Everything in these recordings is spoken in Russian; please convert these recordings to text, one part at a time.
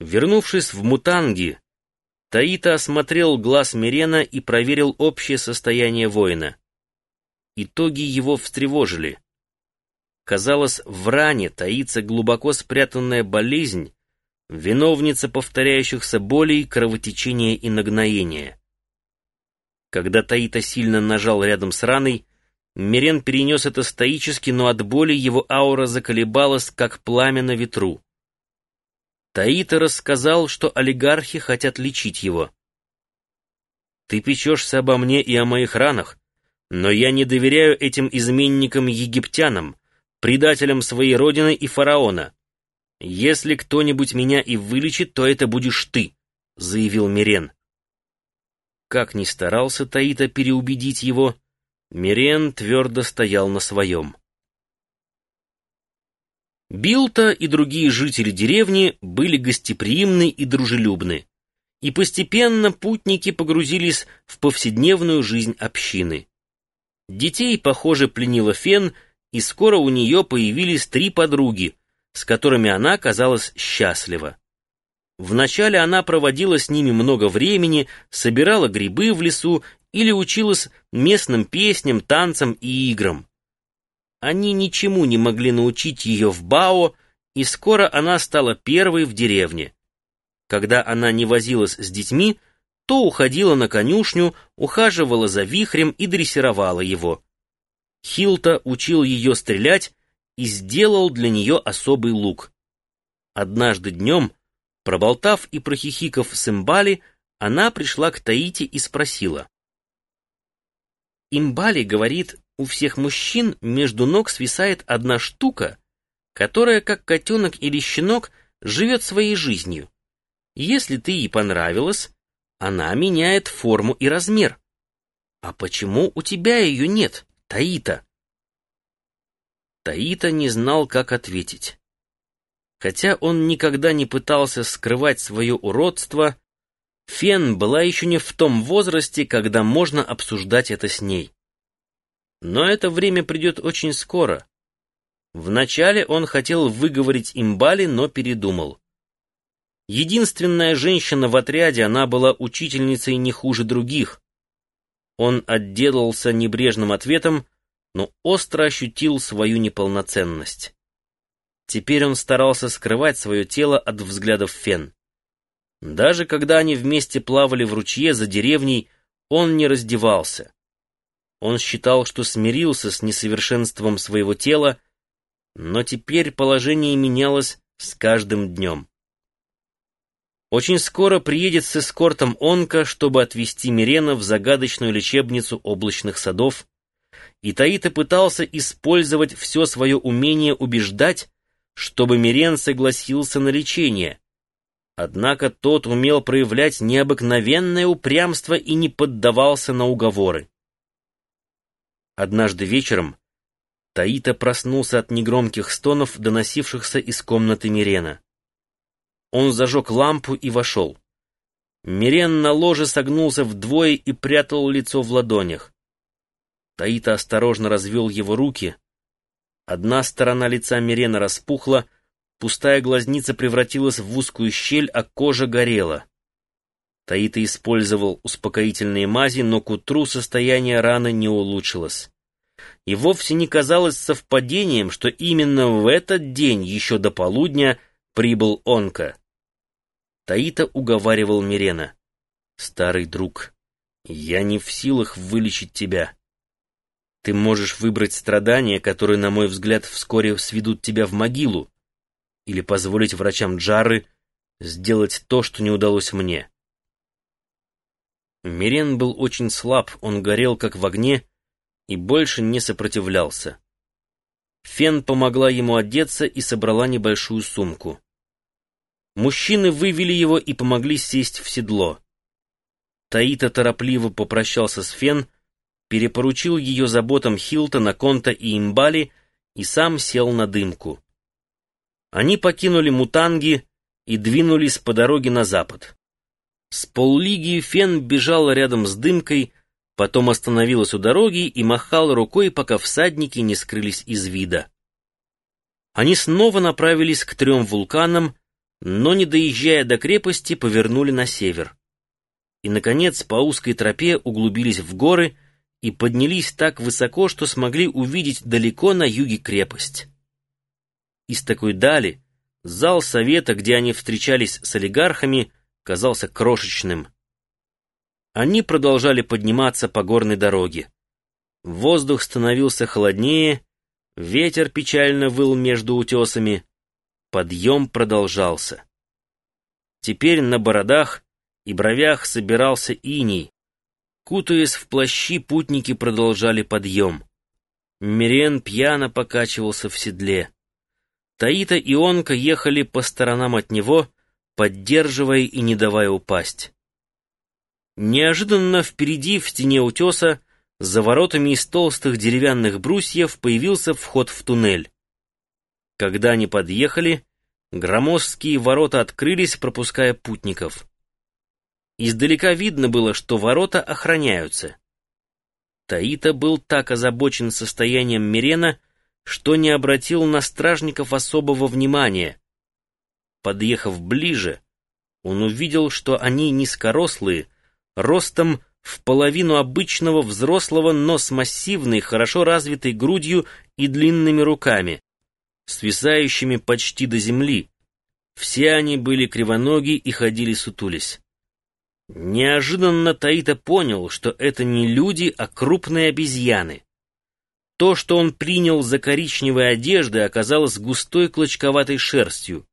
Вернувшись в Мутанги, Таита осмотрел глаз Мирена и проверил общее состояние воина. Итоги его встревожили. Казалось, в ране таится глубоко спрятанная болезнь, виновница повторяющихся болей, кровотечения и нагноения. Когда Таита сильно нажал рядом с раной, Мирен перенес это стоически, но от боли его аура заколебалась, как пламя на ветру. Таита рассказал, что олигархи хотят лечить его. «Ты печешься обо мне и о моих ранах, но я не доверяю этим изменникам-египтянам, предателям своей родины и фараона. Если кто-нибудь меня и вылечит, то это будешь ты», — заявил Мирен. Как ни старался Таита переубедить его, Мирен твердо стоял на своем. Билта и другие жители деревни были гостеприимны и дружелюбны, и постепенно путники погрузились в повседневную жизнь общины. Детей, похоже, пленила Фен, и скоро у нее появились три подруги, с которыми она казалась счастлива. Вначале она проводила с ними много времени, собирала грибы в лесу или училась местным песням, танцам и играм. Они ничему не могли научить ее в Бао, и скоро она стала первой в деревне. Когда она не возилась с детьми, то уходила на конюшню, ухаживала за вихрем и дрессировала его. Хилта учил ее стрелять и сделал для нее особый лук. Однажды днем, проболтав и прохихиков с Имбали, она пришла к Таити и спросила. Имбали говорит, у всех мужчин между ног свисает одна штука, которая, как котенок или щенок, живет своей жизнью. Если ты ей понравилась, она меняет форму и размер. А почему у тебя ее нет, Таита? Таита не знал, как ответить. Хотя он никогда не пытался скрывать свое уродство, Фен была еще не в том возрасте, когда можно обсуждать это с ней. Но это время придет очень скоро. Вначале он хотел выговорить имбали, но передумал. Единственная женщина в отряде, она была учительницей не хуже других. Он отделался небрежным ответом, но остро ощутил свою неполноценность. Теперь он старался скрывать свое тело от взглядов Фен. Даже когда они вместе плавали в ручье за деревней, он не раздевался. Он считал, что смирился с несовершенством своего тела, но теперь положение менялось с каждым днем. Очень скоро приедет с эскортом Онка, чтобы отвезти Мирена в загадочную лечебницу облачных садов, и Таита пытался использовать все свое умение убеждать, чтобы Мирен согласился на лечение. Однако тот умел проявлять необыкновенное упрямство и не поддавался на уговоры. Однажды вечером Таита проснулся от негромких стонов, доносившихся из комнаты Мирена. Он зажег лампу и вошел. Мирен на ложе согнулся вдвое и прятал лицо в ладонях. Таита осторожно развел его руки. Одна сторона лица Мирена распухла, пустая глазница превратилась в узкую щель, а кожа горела. Таита использовал успокоительные мази, но к утру состояние раны не улучшилось. И вовсе не казалось совпадением, что именно в этот день, еще до полудня, прибыл Онка. Таита уговаривал Мирена. «Старый друг, я не в силах вылечить тебя. Ты можешь выбрать страдания, которые, на мой взгляд, вскоре сведут тебя в могилу, или позволить врачам Джары сделать то, что не удалось мне». Мирен был очень слаб, он горел как в огне и больше не сопротивлялся. Фен помогла ему одеться и собрала небольшую сумку. Мужчины вывели его и помогли сесть в седло. Таита торопливо попрощался с Фен, перепоручил ее заботам Хилтона, Конта и Имбали и сам сел на дымку. Они покинули Мутанги и двинулись по дороге на запад. С поллиги Фен бежала рядом с дымкой, потом остановилась у дороги и махала рукой, пока всадники не скрылись из вида. Они снова направились к трем вулканам, но, не доезжая до крепости, повернули на север. И, наконец, по узкой тропе углубились в горы и поднялись так высоко, что смогли увидеть далеко на юге крепость. Из такой дали зал совета, где они встречались с олигархами, казался крошечным. Они продолжали подниматься по горной дороге. Воздух становился холоднее, ветер печально выл между утесами. Подъем продолжался. Теперь на бородах и бровях собирался иней. Кутаясь в плащи, путники продолжали подъем. Мирен пьяно покачивался в седле. Таита и Онка ехали по сторонам от него, поддерживая и не давая упасть. Неожиданно впереди, в стене утеса, за воротами из толстых деревянных брусьев появился вход в туннель. Когда они подъехали, громоздкие ворота открылись, пропуская путников. Издалека видно было, что ворота охраняются. Таита был так озабочен состоянием Мирена, что не обратил на стражников особого внимания. Подъехав ближе, он увидел, что они низкорослые, ростом в половину обычного взрослого, но с массивной, хорошо развитой грудью и длинными руками, свисающими почти до земли. Все они были кривоноги и ходили сутулись. Неожиданно Таита понял, что это не люди, а крупные обезьяны. То, что он принял за коричневые одежды, оказалось густой клочковатой шерстью.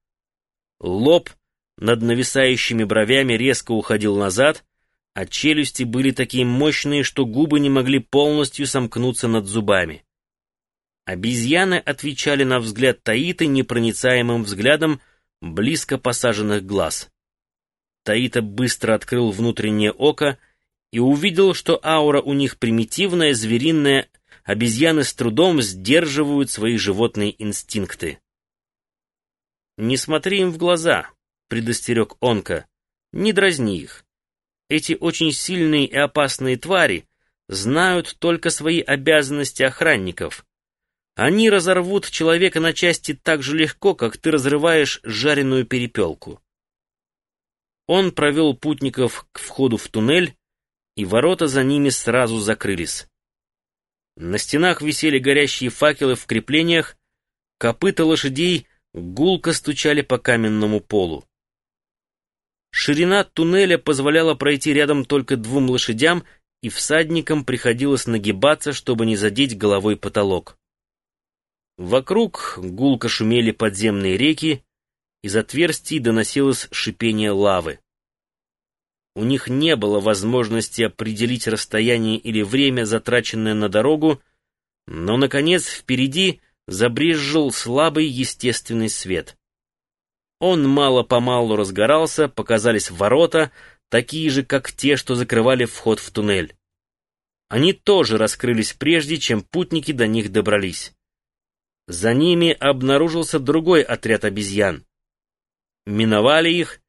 Лоб над нависающими бровями резко уходил назад, а челюсти были такие мощные, что губы не могли полностью сомкнуться над зубами. Обезьяны отвечали на взгляд Таиты непроницаемым взглядом близко посаженных глаз. Таита быстро открыл внутреннее око и увидел, что аура у них примитивная, звериная, обезьяны с трудом сдерживают свои животные инстинкты. «Не смотри им в глаза», — предостерег Онка, — «не дразни их. Эти очень сильные и опасные твари знают только свои обязанности охранников. Они разорвут человека на части так же легко, как ты разрываешь жареную перепелку. Он провел путников к входу в туннель, и ворота за ними сразу закрылись. На стенах висели горящие факелы в креплениях, копыта лошадей гулко стучали по каменному полу. Ширина туннеля позволяла пройти рядом только двум лошадям, и всадникам приходилось нагибаться, чтобы не задеть головой потолок. Вокруг гулко шумели подземные реки, из отверстий доносилось шипение лавы. У них не было возможности определить расстояние или время, затраченное на дорогу, но, наконец, впереди забрезжил слабый естественный свет. Он мало-помалу разгорался, показались ворота, такие же, как те, что закрывали вход в туннель. Они тоже раскрылись прежде, чем путники до них добрались. За ними обнаружился другой отряд обезьян. Миновали их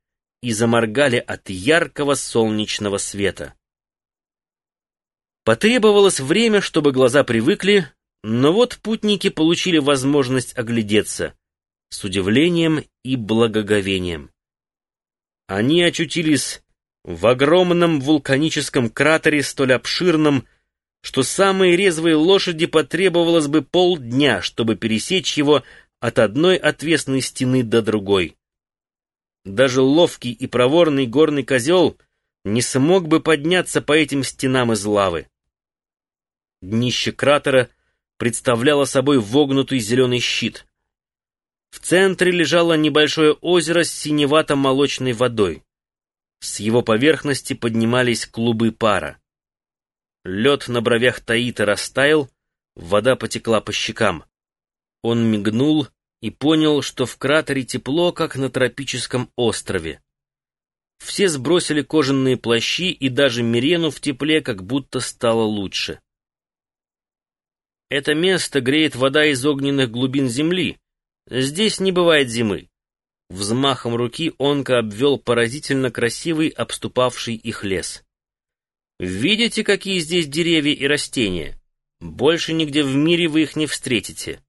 и заморгали от яркого солнечного света. Потребовалось время, чтобы глаза привыкли, но вот путники получили возможность оглядеться с удивлением и благоговением. Они очутились в огромном вулканическом кратере, столь обширном, что самой резвой лошади потребовалось бы полдня, чтобы пересечь его от одной отвесной стены до другой. Даже ловкий и проворный горный козел не смог бы подняться по этим стенам из лавы. Днище кратера представляло собой вогнутый зеленый щит. В центре лежало небольшое озеро с синевато-молочной водой. С его поверхности поднимались клубы пара. Лед на бровях Таита растаял, вода потекла по щекам. Он мигнул и понял, что в кратере тепло, как на тропическом острове. Все сбросили кожаные плащи, и даже Мирену в тепле как будто стало лучше. Это место греет вода из огненных глубин земли, Здесь не бывает зимы. Взмахом руки Онка обвел поразительно красивый, обступавший их лес. Видите, какие здесь деревья и растения? Больше нигде в мире вы их не встретите.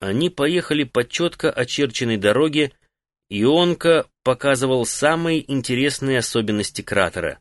Они поехали по четко очерченной дороге, Ионка показывал самые интересные особенности кратера.